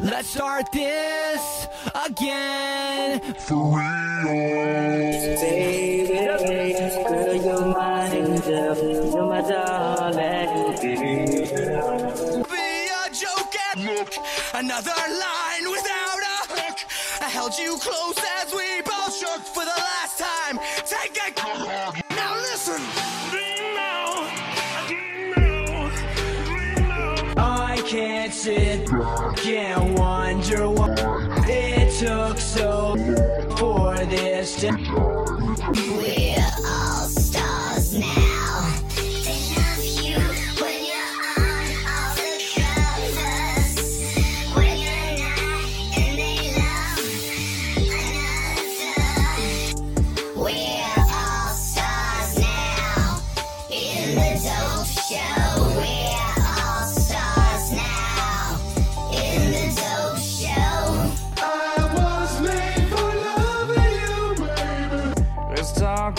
Let's start this again. For real. Baby, girl, you're my angel, you're my darling. Be a joke and look. Another line without a hook. I held you close as we both shook for the I can't can't wonder why it took so long for this to. We're all stars now. They love you when you're on all the covers. When you're not, and they love another. We're all stars now. In the dope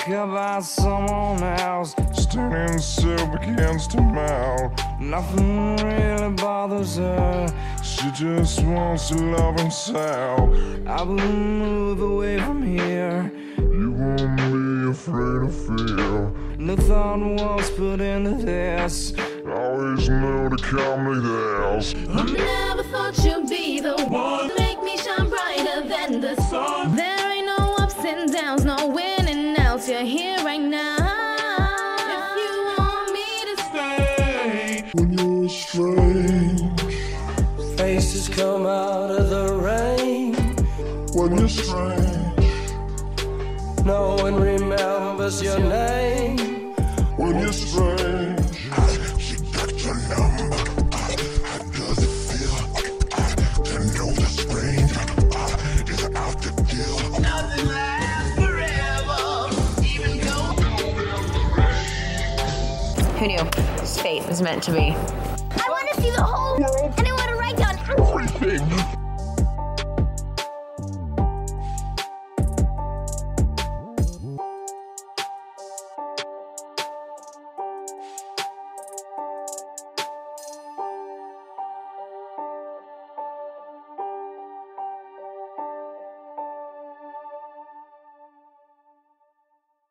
About someone else standing so against her mouth. Nothing really bothers her. She just wants to love himself. I will move away from here. You won't be afraid of fear. No thought was put into this. Always know to come to this. Winning outs. Here right now. If you want me to stay, When you're strange, Faces come out of the rain. when you're strange, No one remembers your name. when you're strange. Who knew? Fate was meant to be.